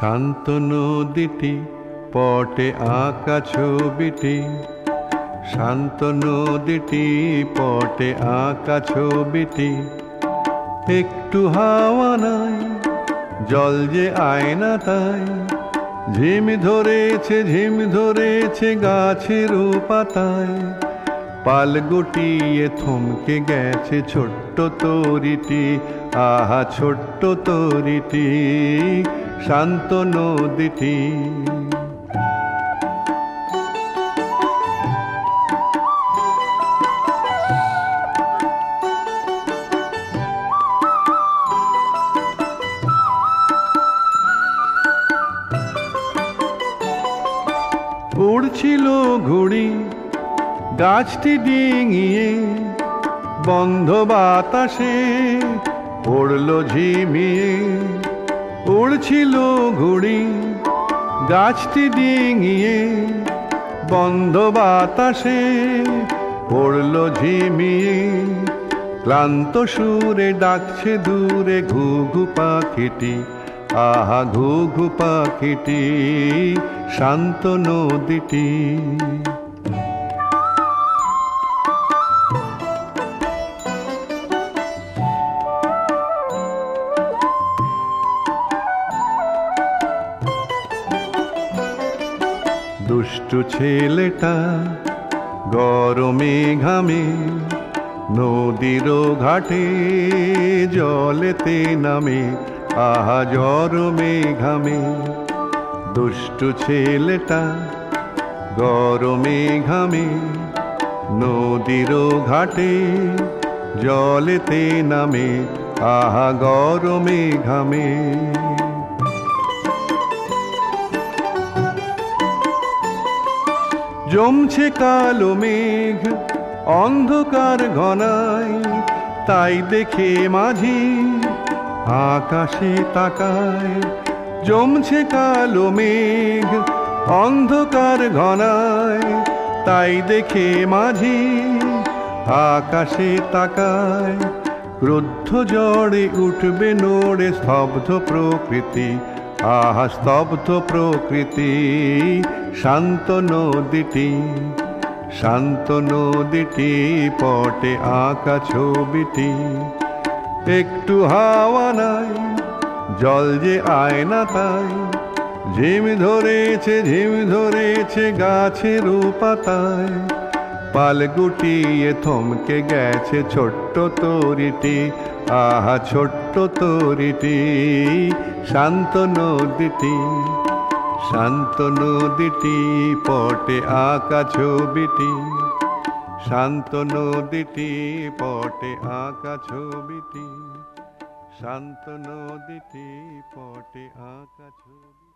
শান্ত নদীটি, পটে আঁকা ছবিটি। শান্ত নদীটি, পটে আঁকা ছবিটি। একটু হাওয়া নাই, জল যে আয়না তাই। ঝিম ধরেছে ঝিম ধরেছে গাছের পাতায় পাল গুটিয়ে থমকে গেছে ছোট্ট তরিটি। আহা ছোট্ট তরিটি শান্ত নদীটি। উড়ছিল ঘুড়ি গাছটি ডিঙিয়ে বন্ধ বাতাসে পড়ল ঝিমিয়ে, উড়ছিল ঘুড়ি। গাছটি ডিঙিয়ে বন্ধ বাতাসে পড়ল ঝিমিয়ে। ক্লান্ত সুরে ডাকছে দূরে ঘু ঘু পাখিটি, আহা ঘু ঘু পাখিটি, শান্ত নদীটি। দুষ্টু ছেলেটা গরমে ঘামে, নদীর ঘাটে জলেতে নামে, আহা জরমে ঘামে। দুষ্টু ছেলেটা গরমে ঘামে, নদীর ঘাটে জলেতে নামে, আহা গরমে ঘামে। জমছে কালো মেঘ, অন্ধকার ঘনাই তাই দেখে মাঝি আকাশে তাকায়। জমছে কালো মেঘ, অন্ধকার ঘনায়, তাই দেখে মাঝি আকাশে তাকায়। ক্রুদ্ধ জড়ে উঠবে নড়ে স্তব্ধ প্রকৃতি আহা স্তব্ধ প্রকৃতি, শান্ত নদীটি শান্ত নদীটি পটে আঁকা ছবিটি। একটু হাওয়া নাই, জল যে আয়না তাই, ঝিম ধরেছে ঝিম ধরেছে গাছের পাতায় পাল গুটিয়ে থমকে গেছে ছোট্ট তরিটি। আহা, ছোট্ট তরিটি, শান্ত নদীটি। শান্ত নদীটি, পটে আঁকা ছবিটি। শান্ত নদীটি, পটে আঁকা ছবিটি। শান্ত নদীটি, পটে আঁকা ছবি